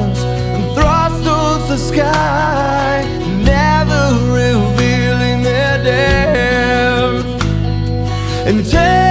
oceans and thrust towards the sky, never revealing their depth. And take